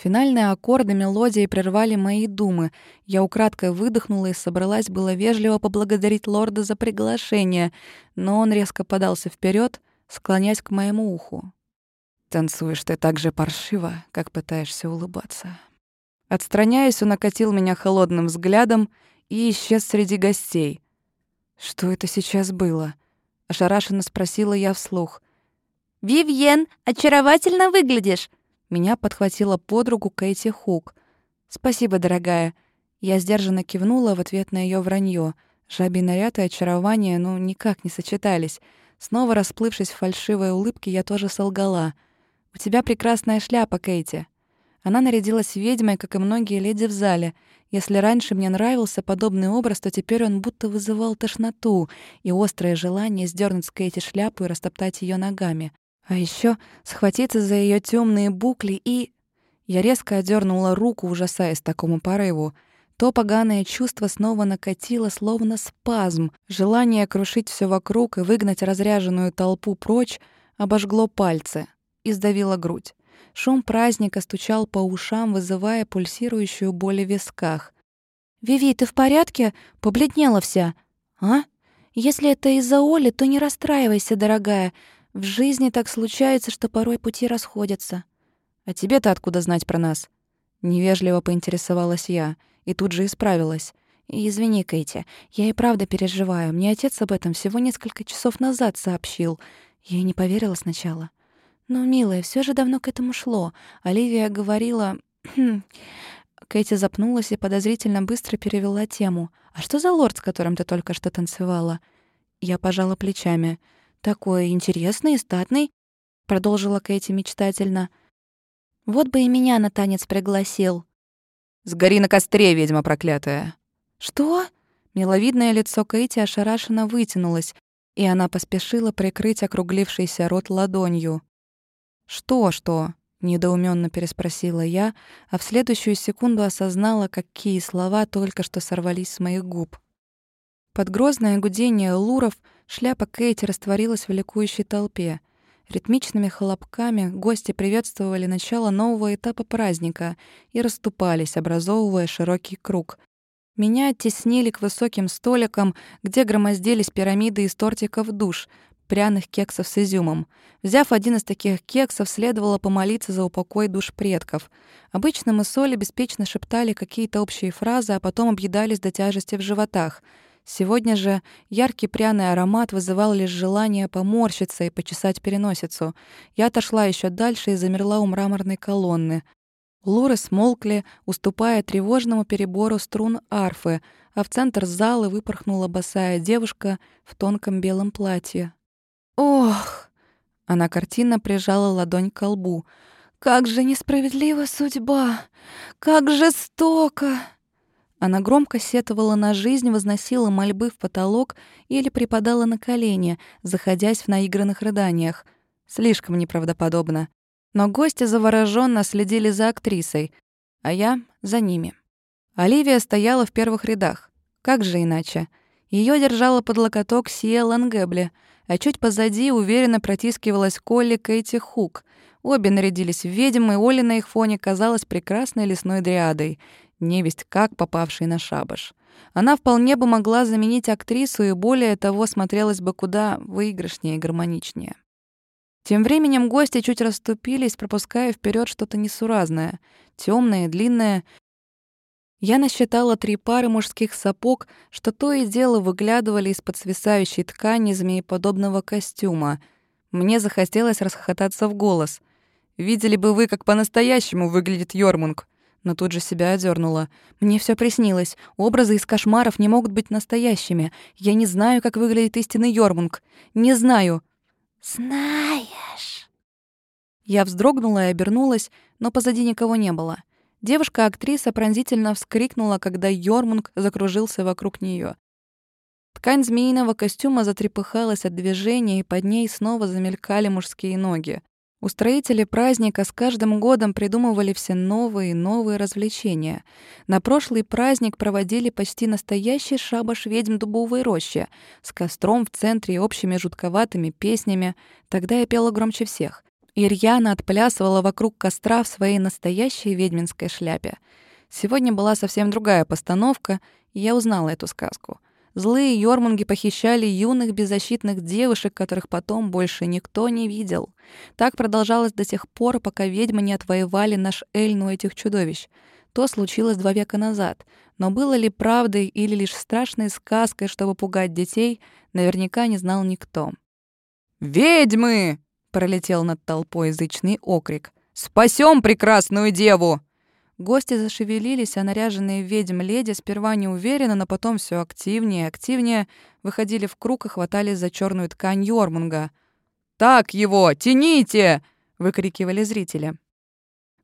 [SPEAKER 1] Финальные аккорды мелодии прервали мои думы. Я украдкой выдохнула и собралась было вежливо поблагодарить лорда за приглашение, но он резко подался вперед, склоняясь к моему уху. Танцуешь ты так же паршиво, как пытаешься улыбаться. Отстраняясь, он окатил меня холодным взглядом и исчез среди гостей. Что это сейчас было? Ошарашенно спросила я вслух.
[SPEAKER 2] «Вивьен, очаровательно выглядишь!»
[SPEAKER 1] Меня подхватила подругу Кэти Хук. «Спасибо, дорогая». Я сдержанно кивнула в ответ на ее вранье. Жабий наряд и очарование, ну, никак не сочетались. Снова расплывшись в фальшивой улыбке, я тоже солгала — «У тебя прекрасная шляпа, Кейти». Она нарядилась ведьмой, как и многие леди в зале. Если раньше мне нравился подобный образ, то теперь он будто вызывал тошноту и острое желание сдернуть с Кейти шляпу и растоптать ее ногами. А еще схватиться за ее темные букли и... Я резко одернула руку, ужасаясь такому порыву. То поганое чувство снова накатило, словно спазм. Желание крушить все вокруг и выгнать разряженную толпу прочь обожгло пальцы и сдавила грудь. Шум праздника стучал по ушам, вызывая пульсирующую боль в висках.
[SPEAKER 2] «Виви, ты в порядке? Побледнела вся. А? Если это из-за Оли, то не расстраивайся, дорогая. В жизни так случается, что порой пути расходятся».
[SPEAKER 1] «А тебе-то откуда знать про нас?» Невежливо поинтересовалась я и тут же исправилась. «Извини, Кэти, я и правда переживаю. Мне отец об этом всего несколько часов назад сообщил. Я и не поверила сначала.
[SPEAKER 2] «Ну, милая, все же давно к этому шло. Оливия говорила...» Кэти запнулась и подозрительно быстро перевела тему. «А что за лорд, с которым ты только что танцевала?» Я пожала плечами. «Такой интересный и статный», — продолжила Кэти мечтательно. «Вот бы и меня на танец пригласил».
[SPEAKER 3] «Сгори на костре, ведьма проклятая!»
[SPEAKER 2] «Что?»
[SPEAKER 1] Миловидное лицо Кэти ошарашенно вытянулось, и она поспешила прикрыть округлившийся рот ладонью. «Что, что?» — недоуменно переспросила я, а в следующую секунду осознала, какие слова только что сорвались с моих губ. Под грозное гудение луров шляпа Кэти растворилась в ликующей толпе. Ритмичными хлопками гости приветствовали начало нового этапа праздника и расступались, образовывая широкий круг. Меня оттеснили к высоким столикам, где громоздились пирамиды из тортиков душ, пряных кексов с изюмом. Взяв один из таких кексов, следовало помолиться за упокой душ предков. Обычно мы с Олей беспечно шептали какие-то общие фразы, а потом объедались до тяжести в животах. Сегодня же яркий пряный аромат вызывал лишь желание поморщиться и почесать переносицу. Я отошла еще дальше и замерла у мраморной колонны. Луры смолкли, уступая тревожному перебору струн арфы, а в центр зала выпорхнула босая девушка в тонком белом платье. «Ох!» Она картинно прижала ладонь к лбу. «Как же несправедлива судьба! Как жестоко!» Она громко сетовала на жизнь, возносила мольбы в потолок или припадала на колени, заходясь в наигранных рыданиях. Слишком неправдоподобно. Но гости завороженно следили за актрисой, а я — за ними. Оливия стояла в первых рядах. Как же иначе? Ее держала под локоток Сия Лангебли — а чуть позади уверенно протискивалась Колли Кэти Хук. Обе нарядились в ведьмы, и Оля на их фоне казалась прекрасной лесной дриадой, невесть как попавшей на шабаш. Она вполне бы могла заменить актрису и более того смотрелась бы куда выигрышнее и гармоничнее. Тем временем гости чуть расступились, пропуская вперед что-то несуразное, темное, длинное, я насчитала три пары мужских сапог, что то и дело выглядывали из-под свисающей ткани змееподобного костюма. Мне захотелось расхохотаться в голос. «Видели бы вы, как по-настоящему выглядит Йормунг!» Но тут же себя одернула. «Мне все приснилось. Образы из кошмаров не могут быть настоящими. Я не знаю, как выглядит истинный Йормунг. Не знаю!»
[SPEAKER 2] «Знаешь!»
[SPEAKER 1] Я вздрогнула и обернулась, но позади никого не было. Девушка-актриса пронзительно вскрикнула, когда Йормунг закружился вокруг нее. Ткань змеиного костюма затрепыхалась от движения, и под ней снова замелькали мужские ноги. Устроители праздника с каждым годом придумывали все новые и новые развлечения. На прошлый праздник проводили почти настоящий шабаш ведьм дубовой рощи с костром в центре и общими жутковатыми песнями. Тогда я пела громче всех. Ирьяна отплясывала вокруг костра в своей настоящей ведьминской шляпе. Сегодня была совсем другая постановка, и я узнала эту сказку. Злые йормунги похищали юных беззащитных девушек, которых потом больше никто не видел. Так продолжалось до тех пор, пока ведьмы не отвоевали наш Эльн у этих чудовищ. То случилось два века назад. Но было ли правдой или лишь страшной сказкой, чтобы пугать детей, наверняка не знал никто.
[SPEAKER 3] «Ведьмы!» Пролетел над толпой язычный окрик. «Спасем прекрасную деву!»
[SPEAKER 1] Гости зашевелились, а наряженные ведьм леди сперва неуверенно, но потом все активнее и активнее выходили в круг и хватались за черную ткань Йормунга.
[SPEAKER 3] «Так его! Тяните!» — выкрикивали зрители.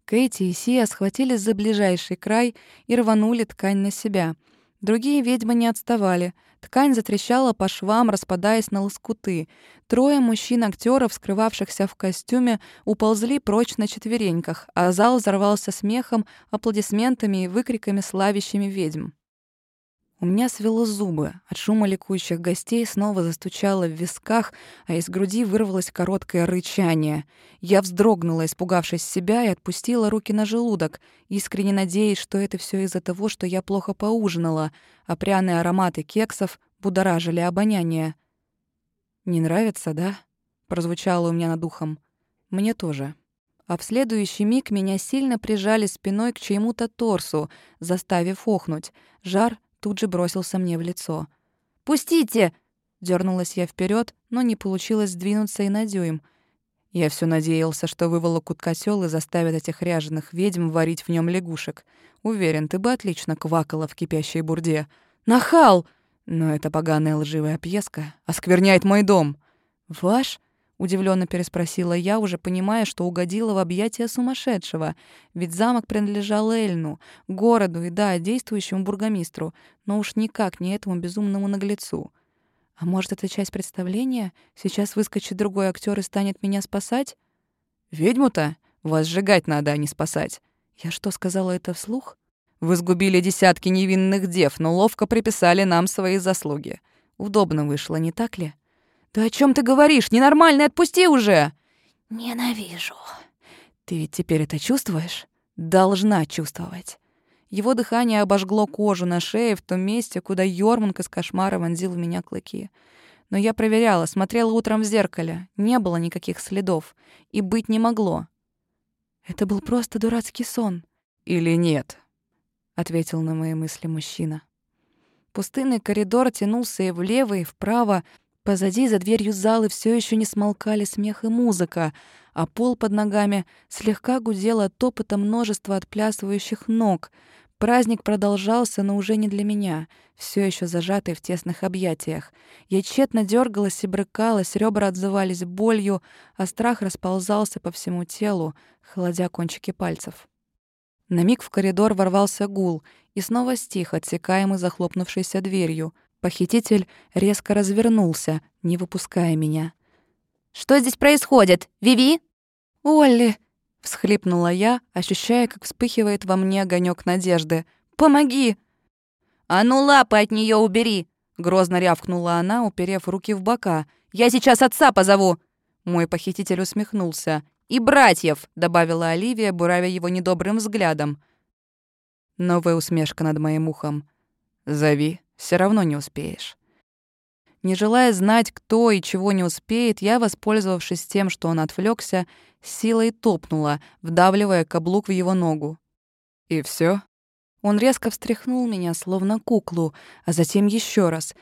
[SPEAKER 1] Кэти и Сия схватились за ближайший край и рванули ткань на себя. Другие ведьмы не отставали. Ткань затрещала по швам, распадаясь на лоскуты. Трое мужчин-актеров, скрывавшихся в костюме, уползли прочь на четвереньках, а зал взорвался смехом, аплодисментами и выкриками славящими ведьм. У меня свело зубы. От шума ликующих гостей снова застучало в висках, а из груди вырвалось короткое рычание. Я вздрогнула, испугавшись себя, и отпустила руки на желудок, искренне надеясь, что это все из-за того, что я плохо поужинала, а пряные ароматы кексов будоражили обоняние. «Не нравится, да?» — прозвучало у меня над ухом. «Мне тоже». А в следующий миг меня сильно прижали спиной к чьему-то торсу, заставив охнуть. Жар тут же бросился мне в лицо. «Пустите!» — дернулась я вперед, но не получилось сдвинуться и на дюйм.
[SPEAKER 3] Я все надеялся, что выволокут котел и заставят этих ряженых ведьм варить в нем лягушек. Уверен, ты бы отлично квакала в кипящей бурде. Нахал! Но эта поганая лживая пьеска оскверняет мой дом. Ваш? Удивленно переспросила я, уже понимая, что угодила в объятия сумасшедшего. Ведь замок принадлежал Эльну, городу и, да, действующему бургомистру, но уж никак не этому безумному наглецу. А может, это часть представления? Сейчас выскочит другой актер и станет меня спасать? Ведьму-то вас сжигать надо, а не спасать. Я что, сказала это вслух? Вы сгубили десятки невинных дев, но ловко приписали нам свои заслуги. Удобно вышло, не так ли? «Да о чем ты говоришь? Ненормальный, отпусти уже!»
[SPEAKER 2] «Ненавижу».
[SPEAKER 3] «Ты ведь теперь это чувствуешь?» «Должна чувствовать». Его дыхание обожгло кожу на шее в том месте, куда Йормунг из кошмара вонзил в меня клыки. Но я проверяла, смотрела утром в зеркале. Не было никаких следов. И быть не могло. «Это был просто дурацкий сон». «Или нет?» — ответил на мои мысли мужчина. Пустынный коридор тянулся и влево, и вправо, Позади, за дверью залы, все еще не смолкали смех и музыка, а пол под ногами слегка гудел от топота множества отплясывающих ног. Праздник продолжался, но уже не для меня, все еще зажатый в тесных объятиях. Я тщетно дергалась и брыкалась, ребра отзывались болью, а страх расползался по всему телу, холодя кончики пальцев. На миг в коридор ворвался гул и снова стих, отсекаемый захлопнувшейся дверью — Похититель резко развернулся, не выпуская меня.
[SPEAKER 2] «Что здесь происходит? Виви?»
[SPEAKER 3] «Олли!» — всхлипнула я, ощущая, как вспыхивает во мне огонек надежды. «Помоги!»
[SPEAKER 2] «А ну лапы от нее убери!»
[SPEAKER 3] — грозно рявкнула она, уперев руки в бока. «Я сейчас отца позову!» Мой похититель усмехнулся. «И братьев!» — добавила Оливия, буравя его недобрым взглядом. Новая усмешка над моим ухом. «Зови!» Все равно не успеешь. Не желая знать, кто и чего не успеет, я, воспользовавшись тем, что он отвлекся, силой топнула, вдавливая каблук в его ногу. И все. Он резко встряхнул меня, словно куклу, а затем еще раз.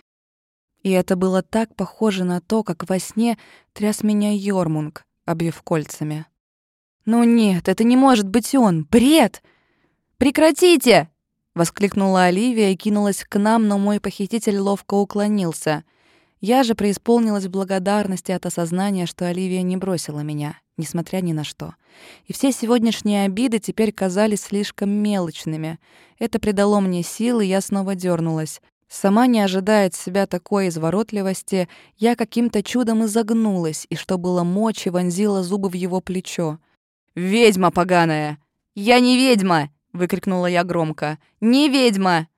[SPEAKER 3] И это было так похоже на то, как во сне тряс меня Йормунг, обвив кольцами. «Ну нет, это не может быть он! Бред! Прекратите!» Воскликнула Оливия и кинулась к нам, но мой похититель ловко уклонился. Я же преисполнилась благодарности от осознания, что Оливия не бросила меня, несмотря ни на что. И все сегодняшние обиды теперь казались слишком мелочными. Это придало мне силы, я снова дернулась. Сама не ожидая от себя такой изворотливости, я каким-то чудом изогнулась, и что было мочи, вонзила зубы в его плечо. «Ведьма поганая!» «Я не ведьма!» — выкрикнула я громко. «Не ведьма!»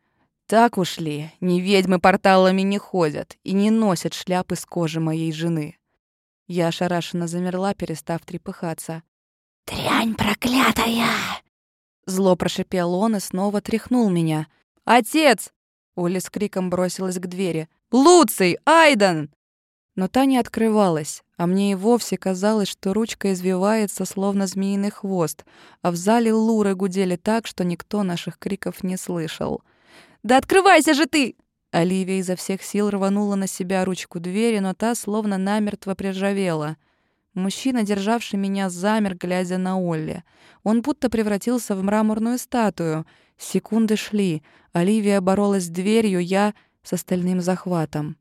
[SPEAKER 3] Так ушли. Не ведьмы порталами не ходят и не носят шляпы с кожи моей жены. Я ошарашенно замерла, перестав трепыхаться.
[SPEAKER 2] «Дрянь проклятая!»
[SPEAKER 3] Зло прошипел он и снова тряхнул меня. «Отец!» Оля с криком бросилась к двери. «Луций! Айден!» Но та не открывалась, а мне и вовсе казалось, что ручка извивается, словно змеиный хвост, а в зале луры гудели так, что никто наших криков не слышал. «Да открывайся же ты!» Оливия изо всех сил рванула на себя ручку двери, но та словно намертво приржавела. Мужчина, державший меня, замер, глядя на Олли. Он будто превратился в мраморную статую. Секунды шли. Оливия боролась с дверью, я — с остальным захватом.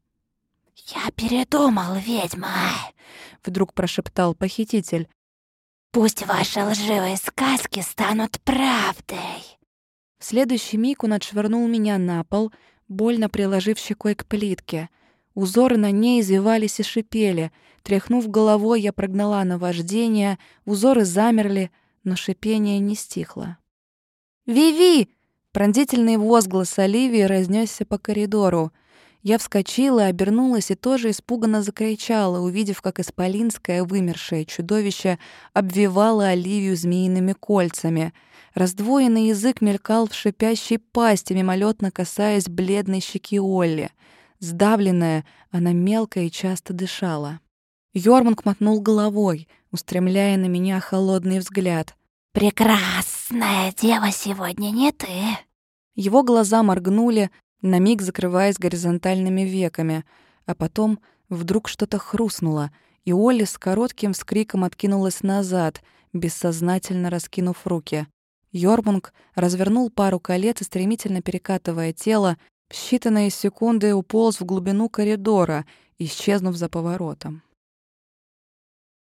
[SPEAKER 2] «Я передумал, ведьма!»
[SPEAKER 3] — вдруг прошептал похититель.
[SPEAKER 2] «Пусть ваши лживые сказки станут правдой!»
[SPEAKER 3] В следующий миг он отшвырнул меня на пол, больно приложив щекой к плитке. Узоры на ней извивались и шипели. Тряхнув головой, я прогнала наваждение, узоры замерли, но шипение не стихло. «Виви!» Пронзительный возглас Оливии разнесся по коридору. Я вскочила, обернулась и тоже испуганно закричала, увидев, как исполинское вымершее чудовище обвивало Оливию змеиными кольцами. Раздвоенный язык мелькал в шипящей пасти, мимолетно касаясь бледной щеки Олли. Сдавленная, она мелко и часто дышала. Йормунг мотнул головой, устремляя на меня холодный взгляд.
[SPEAKER 2] «Прекрасная дева сегодня не ты!»
[SPEAKER 3] Его глаза моргнули, на миг закрываясь горизонтальными веками, а потом вдруг что-то хрустнуло,
[SPEAKER 1] и Олли с коротким вскриком откинулась назад, бессознательно раскинув руки. Йормунг развернул пару колец и, стремительно перекатывая тело, в считанные секунды уполз в глубину коридора, исчезнув за поворотом.